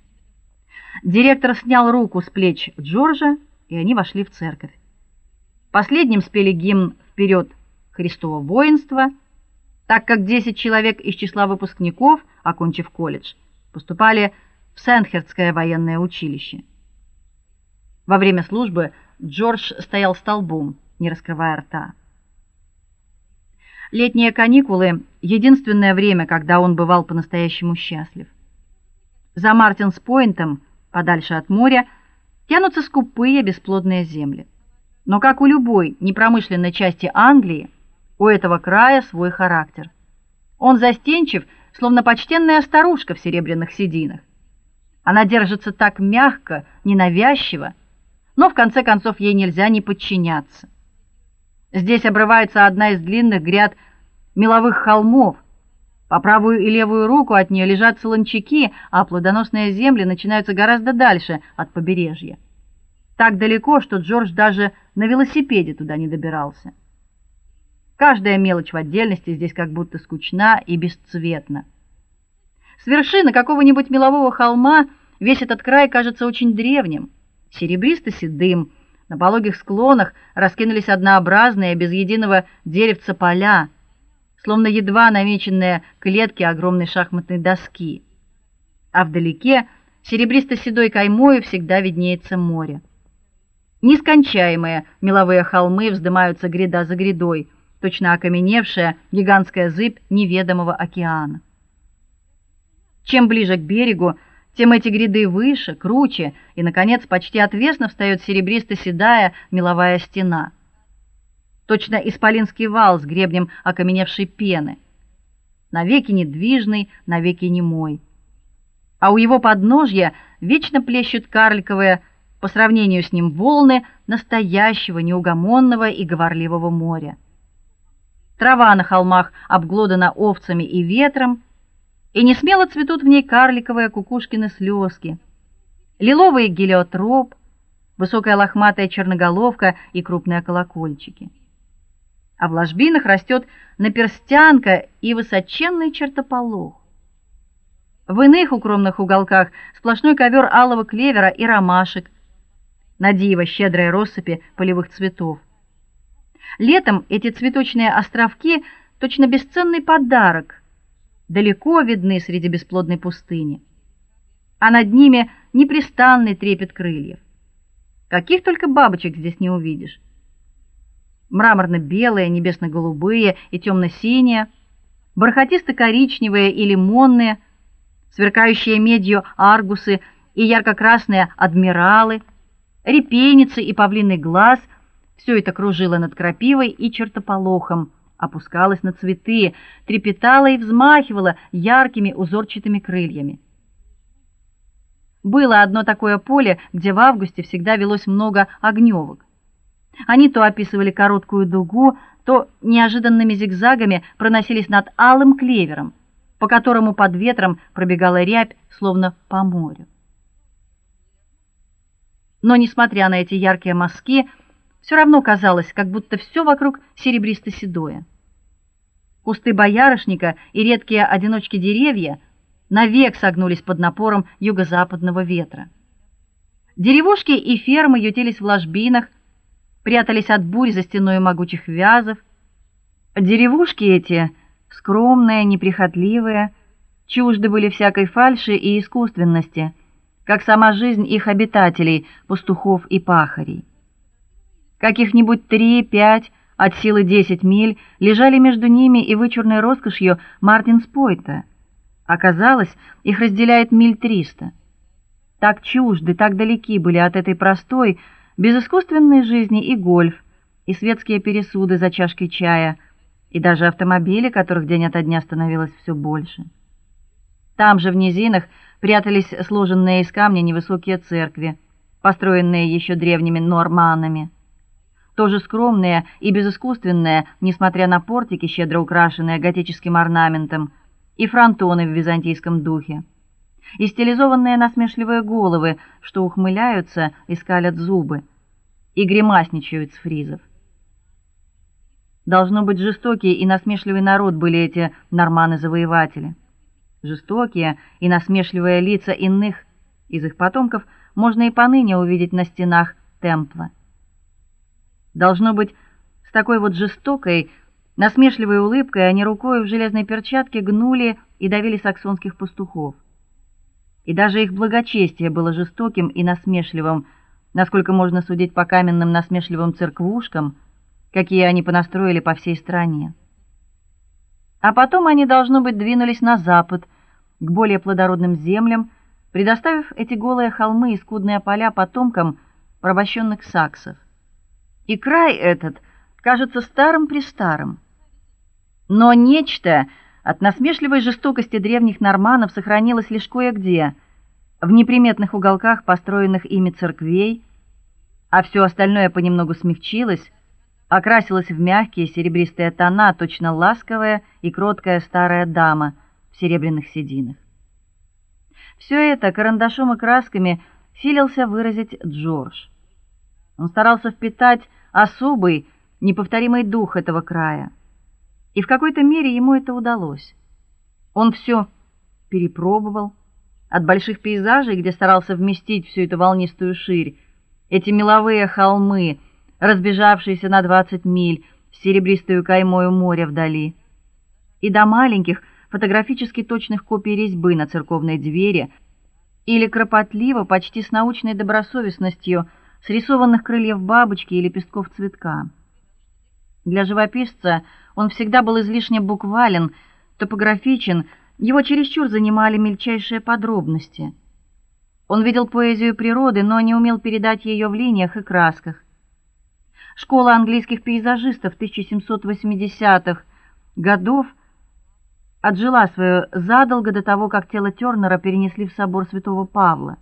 Директор снял руку с плеч Джорджа, и они вошли в церковь. Последним спели гимн «Вперед, Христово воинство», так как 10 человек из числа выпускников, окончив колледж, поступали в Сент-Херцкое военное училище. Во время службы Джордж стоял столбом, не раскрывая рта. Летние каникулы единственное время, когда он бывал по-настоящему счастлив. За Мартинс-Пойнтом подальше от моря, тянутся скупые бесплодные земли. Но как у любой непромышленной части Англии, у этого края свой характер. Он застенчив, словно почтенная старушка в серебряных сединах. Она держится так мягко, ненавязчиво, но в конце концов ей нельзя не подчиняться. Здесь обрывается одна из длинных гряд меловых холмов, по правую и левую руку от нее лежат солончаки, а плодоносные земли начинаются гораздо дальше от побережья. Так далеко, что Джордж даже на велосипеде туда не добирался. Каждая мелочь в отдельности здесь как будто скучна и бесцветна. С вершины какого-нибудь мелового холма весь этот край кажется очень древним, серебристо-седым. На пологих склонах раскинулись однообразные без единого деревца поля словно едва намеченные клетки огромной шахматной доски. А вдалеке серебристо-седой каймой всегда виднеется море. Нескончаемые меловые холмы вздымаются гряда за грядой, точно окаменевшая гигантская зыбь неведомого океана. Чем ближе к берегу, тем эти гряды выше, круче, и наконец почти отвесно встает серебристо-седая меловая стена. Точно исполинский вал с гребнем окаменевшей пены. Навеки недвижный, навеки немой. А у его подножья вечно плещут карликовые по сравнению с ним волны настоящего неугомонного и говорливого моря. Трава на холмах обглодана овцами и ветром, и не смело цветут в ней карликовые кукушкины слезки, лиловый гелиотроп, высокая лохматая черноголовка и крупные колокольчики. А в ложбинах растет наперстянка и высоченный чертополох. В иных укромных уголках сплошной ковер алого клевера и ромашек, на диво щедрой россыпи полевых цветов. Летом эти цветочные островки точно бесценный подарок, далеко видны среди бесплодной пустыни. А над ними непрестанный трепет крыльев. Каких только бабочек здесь не увидишь. Мраморно-белые, небесно-голубые и темно синие бархатисто-коричневые и лимонные, сверкающие медью аргусы и ярко-красные адмиралы – репейницы и павлиный глаз все это кружило над крапивой и чертополохом, опускалось на цветы, трепетало и взмахивало яркими узорчатыми крыльями. Было одно такое поле, где в августе всегда велось много огнёвок. Они то описывали короткую дугу, то неожиданными зигзагами проносились над алым клевером, по которому под ветром пробегала рябь, словно по морю. Но несмотря на эти яркие мазки, все равно казалось, как будто все вокруг серебристо-седое. Кусты боярышника и редкие одиночки деревья навек согнулись под напором юго-западного ветра. Деревушки и фермы ютились в ложбинах, прятались от бурь за стеной могучих вязов. Деревушки эти, скромные, неприхотливые, чужды были всякой фальши и искусственности – как сама жизнь их обитателей, пастухов и пахарей. Каких-нибудь три-пять, от силы десять миль лежали между ними и вычурной роскошью Мартинспойта. Оказалось, их разделяет миль триста. Так чужды, так далеки были от этой простой, безыскусственной жизни и гольф, и светские пересуды за чашкой чая, и даже автомобили, которых день ото дня становилось все больше. Там же в низинах прятались сложенные из камня невысокие церкви, построенные еще древними норманнами. Тоже скромные и безыскусственные, несмотря на портики, щедро украшенные готическим орнаментом, и фронтоны в византийском духе. И стилизованные насмешливые головы, что ухмыляются и скалят зубы, и гримасничают с фризов. Должно быть жестокий и насмешливый народ были эти норманы-завоеватели. Жестокие и насмешливые лица иных из их потомков можно и поныне увидеть на стенах темпла. Должно быть, с такой вот жестокой, насмешливой улыбкой они рукой в железной перчатке гнули и давили саксонских пастухов. И даже их благочестие было жестоким и насмешливым, насколько можно судить по каменным насмешливым церквушкам, какие они понастроили по всей стране. А потом они должно быть двинулись на запад, к более плодородным землям, предоставив эти голые холмы и скудные поля потомкам порабощенных саксов. И край этот кажется старым-престарым. Но нечто от насмешливой жестокости древних норманнов сохранилось лишь кое-где, в неприметных уголках построенных ими церквей, а все остальное понемногу смягчилось, окрасилось в мягкие серебристые тона, точно ласковая и кроткая старая дама — в серебряных сединах. Все это карандашом и красками силился выразить Джордж. Он старался впитать особый, неповторимый дух этого края. И в какой-то мере ему это удалось. Он все перепробовал, от больших пейзажей, где старался вместить всю эту волнистую ширь, эти меловые холмы, разбежавшиеся на двадцать миль с серебристой каймой моря вдали, и до маленьких фотографически точных копий резьбы на церковной двери или кропотливо, почти с научной добросовестностью срисованных крыльев бабочки и лепестков цветка. Для живописца он всегда был излишне буквален, топографичен, его чересчур занимали мельчайшие подробности. Он видел поэзию природы, но не умел передать ее в линиях и красках. Школа английских пейзажистов 1780-х годов отжила свое задолго до того, как тело Тёрнера перенесли в собор Святого Павла.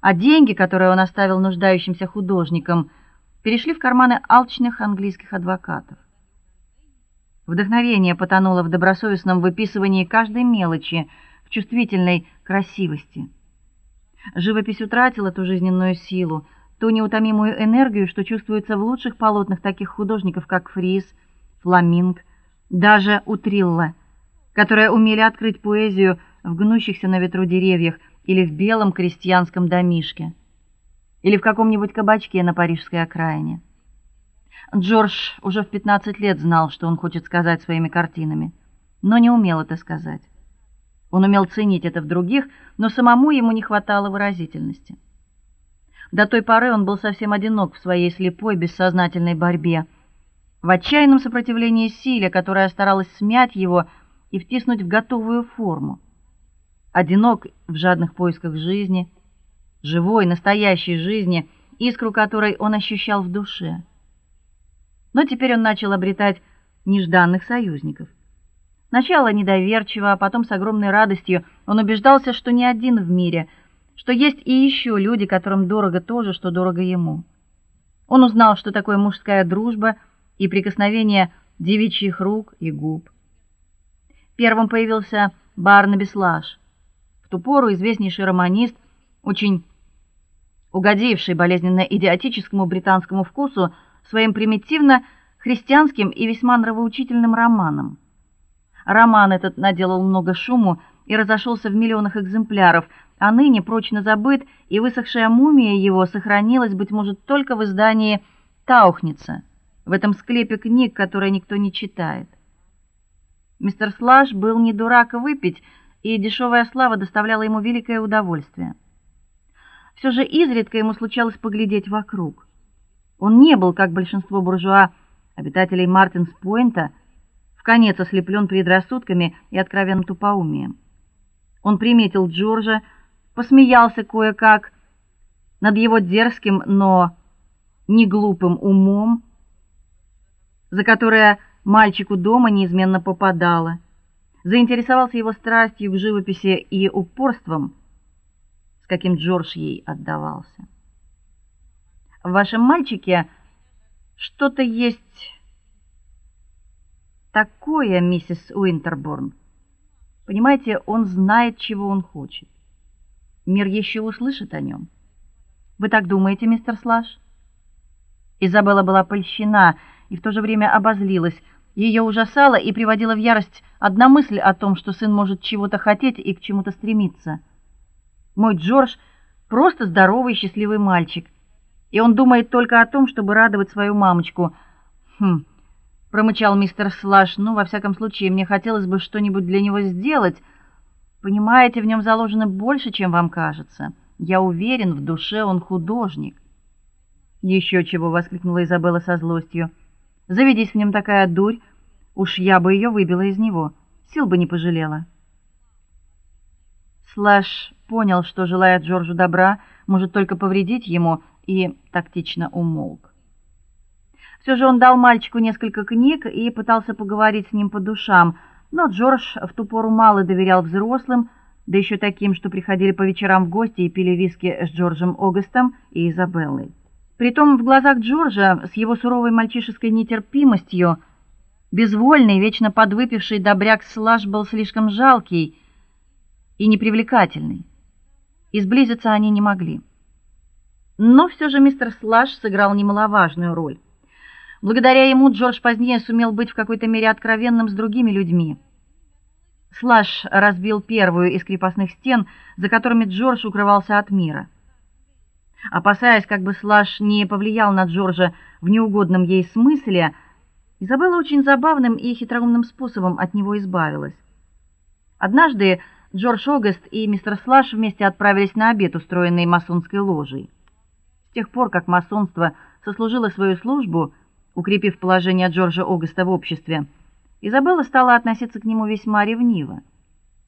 А деньги, которые он оставил нуждающимся художникам, перешли в карманы алчных английских адвокатов. Вдохновение потонуло в добросовестном выписывании каждой мелочи, в чувствительной красивости. Живопись утратила ту жизненную силу, ту неутомимую энергию, что чувствуется в лучших полотнах таких художников, как Фриз, Фламинг, даже Утрилла, которые умели открыть поэзию в гнущихся на ветру деревьях или в белом крестьянском домишке, или в каком-нибудь кабачке на парижской окраине. Джордж уже в 15 лет знал, что он хочет сказать своими картинами, но не умел это сказать. Он умел ценить это в других, но самому ему не хватало выразительности. До той поры он был совсем одинок в своей слепой, бессознательной борьбе, в отчаянном сопротивлении силе, которая старалась смять его и втиснуть в готовую форму. Одинок в жадных поисках жизни, живой, настоящей жизни, искру которой он ощущал в душе. Но теперь он начал обретать нежданных союзников. Сначала недоверчиво, а потом с огромной радостью он убеждался, что не один в мире, что есть и еще люди, которым дорого то же, что дорого ему. Он узнал, что такое мужская дружба и прикосновение девичьих рук и губ. Первым появился Барнаби Слаш. В ту пору известнейший романист, очень угодивший болезненно идиотическому британскому вкусу, своим примитивно христианским и весьма нравоучительным романом. Роман этот наделал много шуму и разошелся в миллионах экземпляров, а ныне прочно забыт, и высохшая мумия его сохранилась быть может только в издании Таухница, в этом склепе книг, которые никто не читает. Мистер Слаш был не дурак выпить, и дешевая слава доставляла ему великое удовольствие. Все же изредка ему случалось поглядеть вокруг. Он не был, как большинство буржуа, обитателей Мартинс-Пойнта, в конец ослеплен предрассудками и откровенным тупоумием. Он приметил Джорджа, посмеялся кое-как над его дерзким, но не глупым умом, за которое мальчику дома неизменно попадало. Заинтересовался его страстью к живописи и упорством, каким Джордж ей отдавался. В вашем мальчике что-то есть такое, миссис Уинтерборн. Понимаете, он знает, чего он хочет. Мир еще услышит о нем. Вы так думаете, мистер Слаш? Изабелла была польщена и в то же время обозлилась. Ее ужасала и приводила в ярость одна мысль о том, что сын может чего-то хотеть и к чему-то стремиться. Мой Джордж просто здоровый и счастливый мальчик и он думает только о том, чтобы радовать свою мамочку. Хм, промычал мистер Слаш. Ну, во всяком случае, мне хотелось бы что-нибудь для него сделать. Понимаете, в нем заложено больше, чем вам кажется. Я уверен, в душе он художник. «Еще чего, воскликнула Изабелла со злостью. Заведись в нем такая дурь, уж я бы ее выбила из него, сил бы не пожалела. Слаш понял, что желая Джорджу добра, может только повредить ему, и тактично умолк. Все же он дал мальчику несколько книг и пытался поговорить с ним по душам, но Джордж в ту пору мало доверял взрослым, да еще таким, что приходили по вечерам в гости и пили виски с Джорджем Огастом и Изабеллой. Притом в глазах Джорджа с его суровой мальчишеской нетерпимостью безвольный, вечно подвыпивший добряк Слаш был слишком жалкий и непривлекательный. И сблизиться они не могли. Но все же мистер Слаш сыграл немаловажную роль. Благодаря ему Джордж позднее сумел быть в какой-то мере откровенным с другими людьми. Слаш разбил первую из крепостных стен, за которыми Джордж укрывался от мира. Опасаясь, как бы Слаш не повлиял на Джорджа в неугодном ей смысле, Изабелла очень забавным и хитроумным способом от него избавилась. Однажды Джордж Огаст и мистер Слаш вместе отправились на обед, устроенный масонской ложей С тех пор, как масонство сослужило свою службу, укрепив положение Джорджа Огуста в обществе, Изабелла стала относиться к нему весьма ревниво.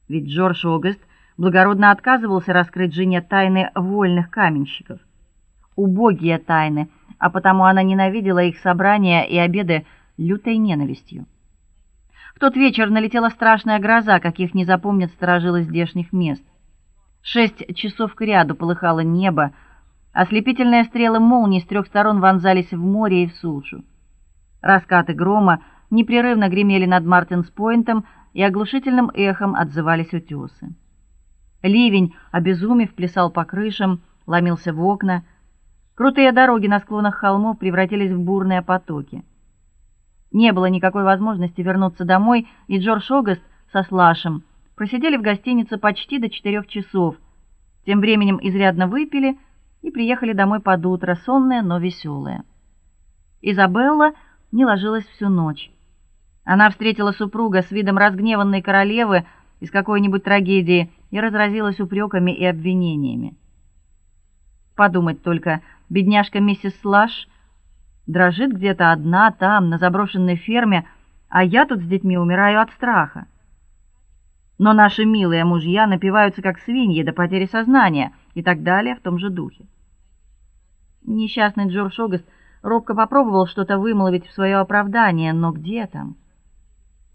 Ведь Джордж Огуст благородно отказывался раскрыть жене тайны вольных каменщиков. Убогие тайны, а потому она ненавидела их собрания и обеды лютой ненавистью. В тот вечер налетела страшная гроза, каких не запомнят сторожилы здешних мест. Шесть часов кряду полыхало небо, ослепительные стрелы молний с трех сторон вонзались в море и в сушу. Раскаты грома непрерывно гремели над Мартинс-Пойнтом и оглушительным эхом отзывались утёсы. Ливень, обезумев, плясал по крышам, ломился в окна. Крутые дороги на склонах холмов превратились в бурные потоки. Не было никакой возможности вернуться домой, и Джордж Огест со Слашем просидели в гостинице почти до четырех часов. Тем временем изрядно выпили и приехали домой под утро, сонные, но веселые. Изабелла не ложилась всю ночь. Она встретила супруга с видом разгневанной королевы из какой-нибудь трагедии и разразилась упреками и обвинениями. Подумать только, бедняжка миссис Слаш дрожит где-то одна там, на заброшенной ферме, а я тут с детьми умираю от страха. Но наши милые мужья напиваются как свиньи до потери сознания и так далее в том же духе. Несчастный Джордж Огуст робко попробовал что-то вымолвить в свое оправдание, но где там?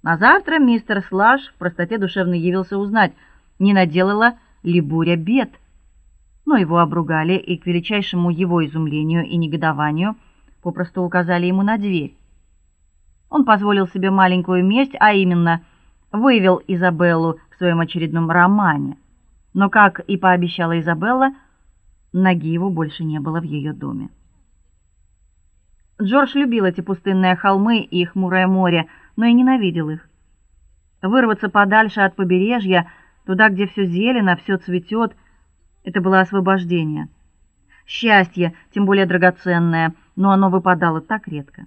На завтра мистер Слаш в простоте душевной явился узнать, не наделала ли буря бед. Но его обругали и к величайшему его изумлению и негодованию попросту указали ему на дверь. Он позволил себе маленькую месть, а именно выявил Изабеллу в своем очередном романе. Но как и пообещала Изабелла, ноги его больше не было в ее доме. Джордж любил эти пустынные холмы и хмурое море, но и ненавидел их. Вырваться подальше от побережья, туда, где все зелено, все цветет, это было освобождение. Счастье, тем более драгоценное, но оно выпадало так редко.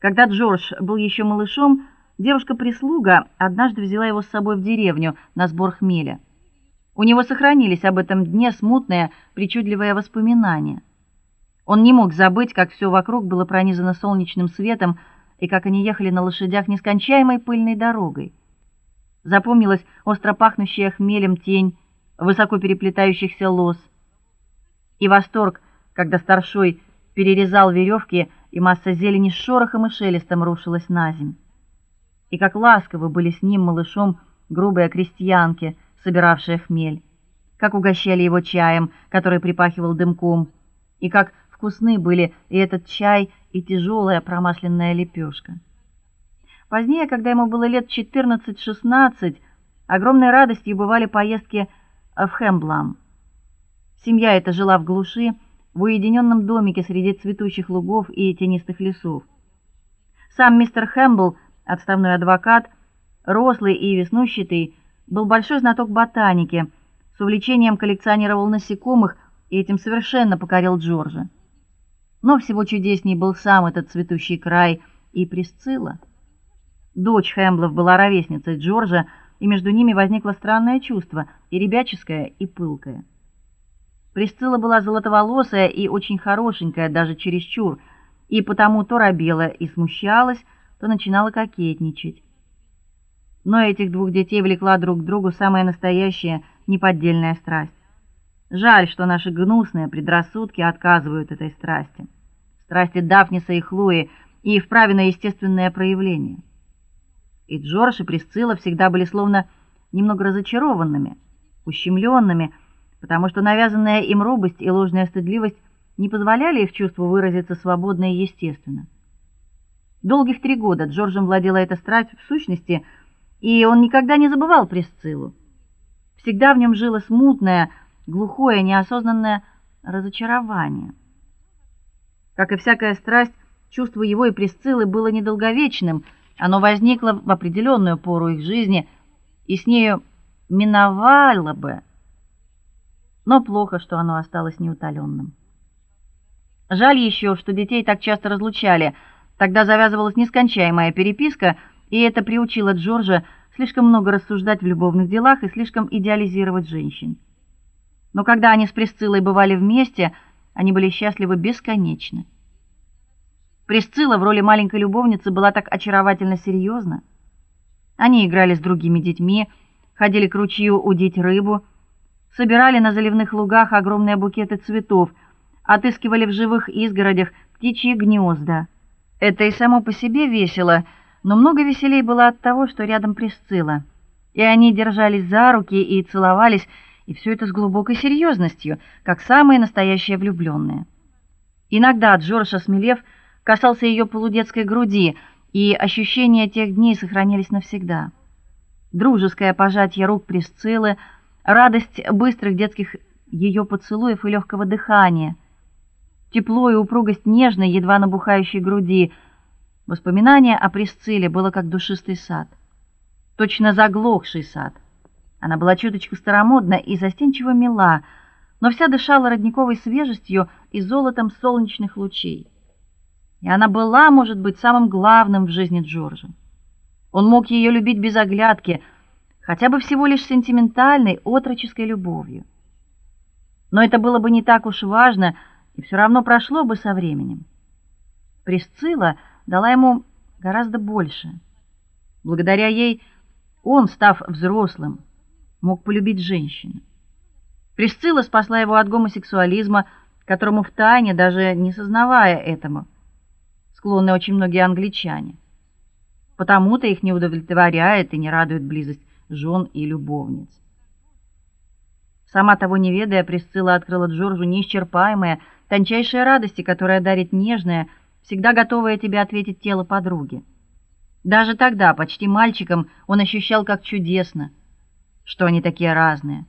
Когда Джордж был еще малышом, девушка-прислуга однажды взяла его с собой в деревню на сбор хмеля. У него сохранились об этом дне смутные, причудливые воспоминания. Он не мог забыть, как все вокруг было пронизано солнечным светом, и как они ехали на лошадях нескончаемой пыльной дорогой. Запомнилась остро пахнущая хмелем тень высоко переплетающихся лоз. И восторг, когда старшой перерезал веревки, и масса зелени с шорохом и шелестом рушилась на земь. И как ласково были с ним малышом грубые крестьянки, собиравшие хмель, как угощали его чаем, который припахивал дымком, и как вкусны были и этот чай, и тяжелая промасленная лепешка. Позднее, когда ему было лет 14-16, огромной радостью бывали поездки в Хемблам. Семья эта жила в глуши, в уединенном домике среди цветущих лугов и тенистых лесов. Сам мистер Хэмбл, отставной адвокат, рослый и веснущатый, был большой знаток ботаники, с увлечением коллекционировал насекомых и этим совершенно покорил Джорджа. Но всего чудесней был сам этот цветущий край и Присцилла. Дочь Хэмблов была ровесницей Джорджа, и между ними возникло странное чувство, и ребяческое, и пылкое. Присцилла была золотоволосая и очень хорошенькая, даже чересчур, и потому то робела и смущалась, то начинала кокетничать. Но этих двух детей влекла друг к другу самая настоящая, неподдельная страсть. Жаль, что наши гнусные предрассудки отказывают этой страсти. Страсти Дафниса и Хлои и вправе на естественное проявление. И Джордж и Присцилла всегда были словно немного разочарованными, ущемленными, потому что навязанная им робость и ложная стыдливость не позволяли их чувству выразиться свободно и естественно. Долгих три года Джорджем владела эта страсть в сущности, и он никогда не забывал Присциллу. Всегда в нем жило смутное, глухое, неосознанное разочарование. Как и всякая страсть, чувство его и Присциллы было недолговечным. Оно возникло в определенную пору их жизни и с нею миновало бы. Но плохо, что оно осталось неутоленным. Жаль еще, что детей так часто разлучали. Тогда завязывалась нескончаемая переписка, и это приучило Джорджа слишком много рассуждать в любовных делах и слишком идеализировать женщин. Но когда они с Присциллой бывали вместе, Они были счастливы бесконечно. Присцилла в роли маленькой любовницы была так очаровательно серьезна. Они играли с другими детьми, ходили к ручью удить рыбу, собирали на заливных лугах огромные букеты цветов, отыскивали в живых изгородях птичьи гнезда. Это и само по себе весело, но много веселей было от того, что рядом Присцилла. И они держались за руки и целовались, и все это с глубокой серьезностью, как самые настоящие влюбленные. Иногда Джордж, осмелев, касался ее полудетской груди, и ощущения тех дней сохранились навсегда. Дружеское пожатие рук Присциллы, радость быстрых детских ее поцелуев и легкого дыхания, тепло и упругость нежной, едва набухающей груди. Воспоминание о Присцилле было как душистый сад, точно заглохший сад. Она была чуточку старомодна и застенчиво мила, но вся дышала родниковой свежестью и золотом солнечных лучей. И она была, может быть, самым главным в жизни Джорджа. Он мог ее любить без оглядки, хотя бы всего лишь сентиментальной, отроческой любовью. Но это было бы не так уж важно, и все равно прошло бы со временем. Присцилла дала ему гораздо больше. Благодаря ей он, став взрослым, мог полюбить женщину. Присцилла спасла его от гомосексуализма, которому втайне, даже не сознавая этого, склонны очень многие англичане. Потому-то их не удовлетворяет и не радует близость жен и любовниц. Сама того не ведая, Присцилла открыла Джорджу неисчерпаемые, тончайшие радости, которые дарит нежное, всегда готовое тебе ответить тело подруги. Даже тогда, почти мальчиком, он ощущал, как чудесно, что они такие разные.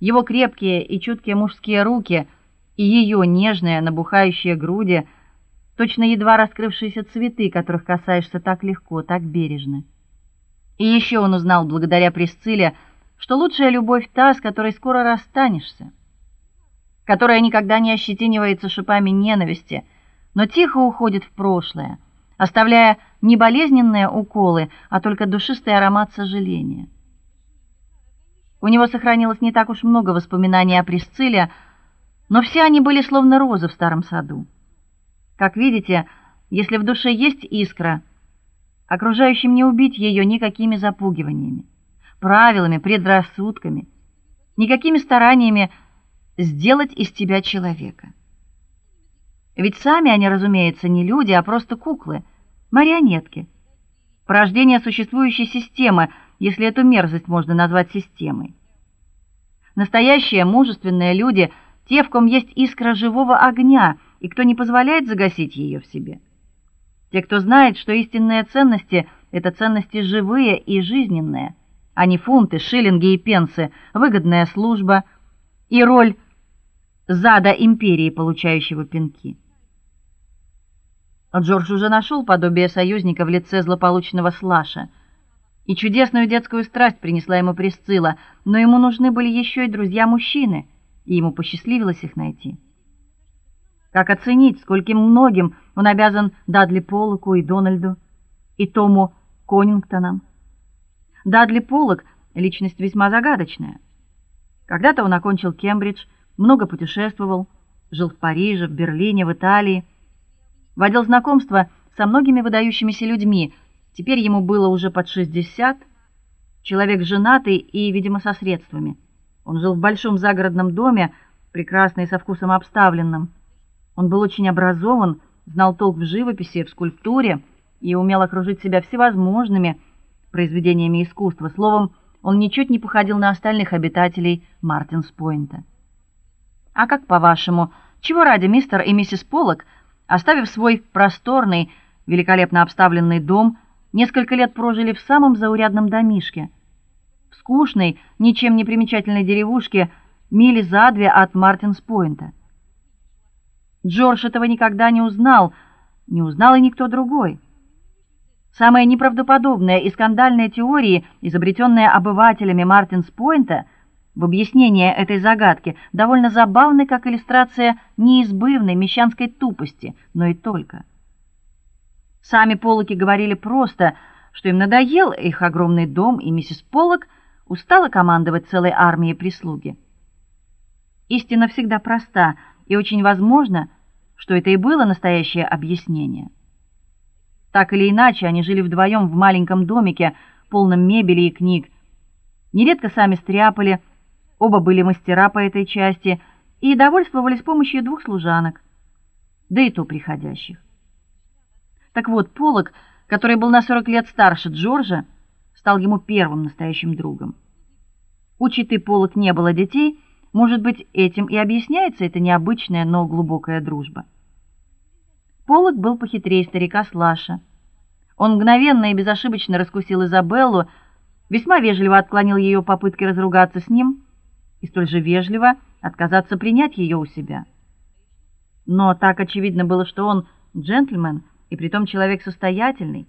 Его крепкие и чуткие мужские руки и ее нежные, набухающие груди – точно едва раскрывшиеся цветы, которых касаешься так легко, так бережно. И еще он узнал благодаря Присцилле, что лучшая любовь та, с которой скоро расстанешься, которая никогда не ощетинивается шипами ненависти, но тихо уходит в прошлое, оставляя не болезненные уколы, а только душистый аромат сожаления. У него сохранилось не так уж много воспоминаний о Присцилле, но все они были словно розы в старом саду. Как видите, если в душе есть искра, окружающим не убить ее никакими запугиваниями, правилами, предрассудками, никакими стараниями сделать из тебя человека. Ведь сами они, разумеется, не люди, а просто куклы, марионетки. Порождение существующей системы, если эту мерзость можно назвать системой. Настоящие мужественные люди, те, в ком есть искра живого огня, и кто не позволяет загасить ее в себе. Те, кто знает, что истинные ценности это ценности живые и жизненные, а не фунты, шиллинги и пенсы, выгодная служба и роль зада империи, получающего пинки. Джордж уже нашел подобие союзника в лице злополучного Слаша. И чудесную детскую страсть принесла ему Присцилла, но ему нужны были еще и друзья-мужчины, и ему посчастливилось их найти. Как оценить, скольким многим он обязан Дадли Поллоку и Дональду, и Тому Конингтонам? Дадли Поллок личность весьма загадочная. Когда-то он окончил Кембридж, много путешествовал, жил в Париже, в Берлине, в Италии, водил знакомства со многими выдающимися людьми. Теперь ему было уже под 60, человек женатый и, видимо, со средствами. Он жил в большом загородном доме, прекрасно и со вкусом обставленном. Он был очень образован, знал толк в живописи, в скульптуре и умел окружить себя всевозможными произведениями искусства. Словом, он ничуть не походил на остальных обитателей Мартинс-Пойнта. А как по-вашему, чего ради мистер и миссис Поллок, оставив свой просторный, великолепно обставленный дом, несколько лет прожили в самом заурядном домишке, в скучной, ничем не примечательной деревушке мили за две от Мартинс-Пойнта? Джордж этого никогда не узнал, не узнал и никто другой. Самые неправдоподобные и скандальные теории, изобретенные обывателями Мартинс-Пойнта, в объяснение этой загадки довольно забавны как иллюстрация неизбывной мещанской тупости, но и только. Сами Поллоки говорили просто, что им надоел их огромный дом, и миссис Поллок устала командовать целой армией прислуги. Истина всегда проста, и очень возможно, что это и было настоящее объяснение. Так или иначе, они жили вдвоем в маленьком домике, полном мебели и книг. Нередко сами стряпали, оба были мастера по этой части и довольствовались помощью двух служанок, да и то приходящих. Так вот, Полок, который был на 40 лет старше Джорджа, стал ему первым настоящим другом. У Читы Полок не было детей, может быть, этим и объясняется эта необычная, но глубокая дружба. Полок был похитрее старика Слаша. Он мгновенно и безошибочно раскусил Изабеллу, весьма вежливо отклонил ее попытки разругаться с ним и столь же вежливо отказаться принять ее у себя. Но так очевидно было, что он джентльмен и притом человек состоятельный,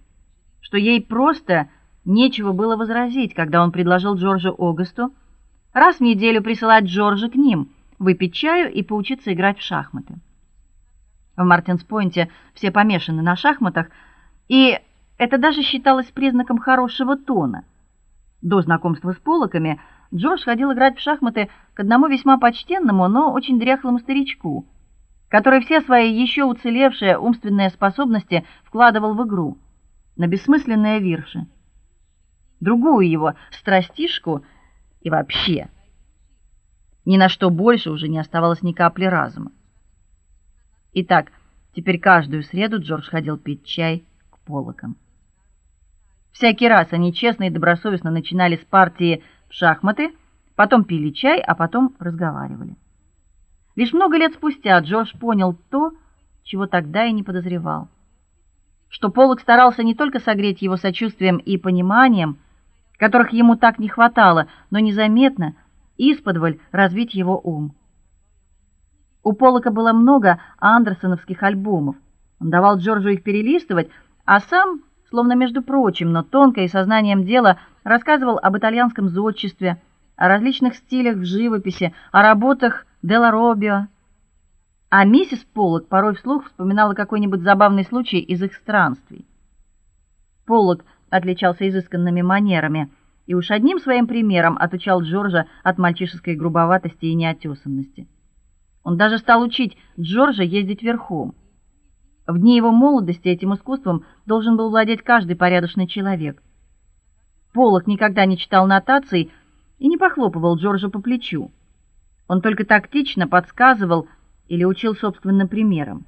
что ей просто нечего было возразить, когда он предложил Джорджу Огасту раз в неделю присылать Джорджа к ним, выпить чаю и поучиться играть в шахматы. В Мартинс-Пойнте все помешаны на шахматах, и это даже считалось признаком хорошего тона. До знакомства с Полоками Джордж ходил играть в шахматы к одному весьма почтенному, но очень дряхлому старичку, который все свои еще уцелевшие умственные способности вкладывал в игру на бессмысленные вирши. Другую его страстишку и вообще ни на что больше уже не оставалось ни капли разума. Итак, теперь каждую среду Джордж ходил пить чай к полокам. Всякий раз они честно и добросовестно начинали с партии в шахматы, потом пили чай, а потом разговаривали. Лишь много лет спустя Джордж понял то, чего тогда и не подозревал. Что Полок старался не только согреть его сочувствием и пониманием, которых ему так не хватало, но незаметно исподволь развить его ум. У Полока было много андерсоновских альбомов. Он давал Джорджу их перелистывать, а сам, словно между прочим, но тонко и сознанием дела, рассказывал об итальянском зодчестве, о различных стилях в живописи, о работах Делла Робио. А миссис Поллок порой вслух вспоминала какой-нибудь забавный случай из их странствий. Поллок отличался изысканными манерами и уж одним своим примером отучал Джорджа от мальчишеской грубоватости и неотесанности. Он даже стал учить Джорджа ездить верхом. В дни его молодости этим искусством должен был владеть каждый порядочный человек. Полок никогда не читал нотаций и не похлопывал Джорджа по плечу. Он только тактично подсказывал или учил собственным примером.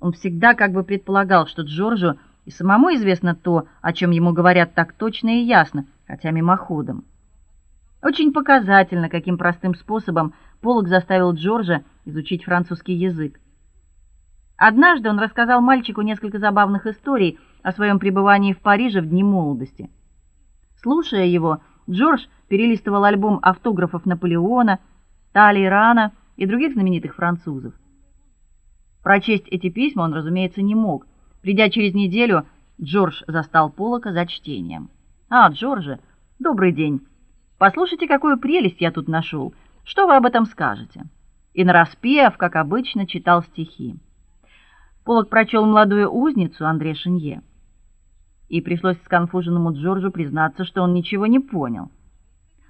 Он всегда как бы предполагал, что Джорджу и самому известно то, о чем ему говорят так точно и ясно, хотя мимоходом. Очень показательно, каким простым способом Полок заставил Джорджа изучить французский язык. Однажды он рассказал мальчику несколько забавных историй о своем пребывании в Париже в дни молодости. Слушая его, Джордж перелистывал альбом автографов Наполеона, Талейрана и других знаменитых французов. Прочесть эти письма он, разумеется, не мог. Придя через неделю, Джордж застал Полока за чтением. "А, Джордж, добрый день. Послушайте, какую прелесть я тут нашел. Что вы об этом скажете? И нараспев, как обычно, читал стихи. Полок прочел молодую узницу Андре Шинье. И пришлось сконфуженному Джорджу признаться, что он ничего не понял.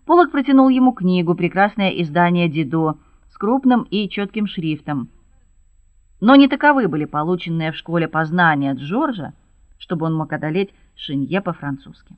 Полок протянул ему книгу, прекрасное издание Дидо с крупным и четким шрифтом. Но не таковы были полученные в школе познания Джорджа, чтобы он мог одолеть Шинье по-французски.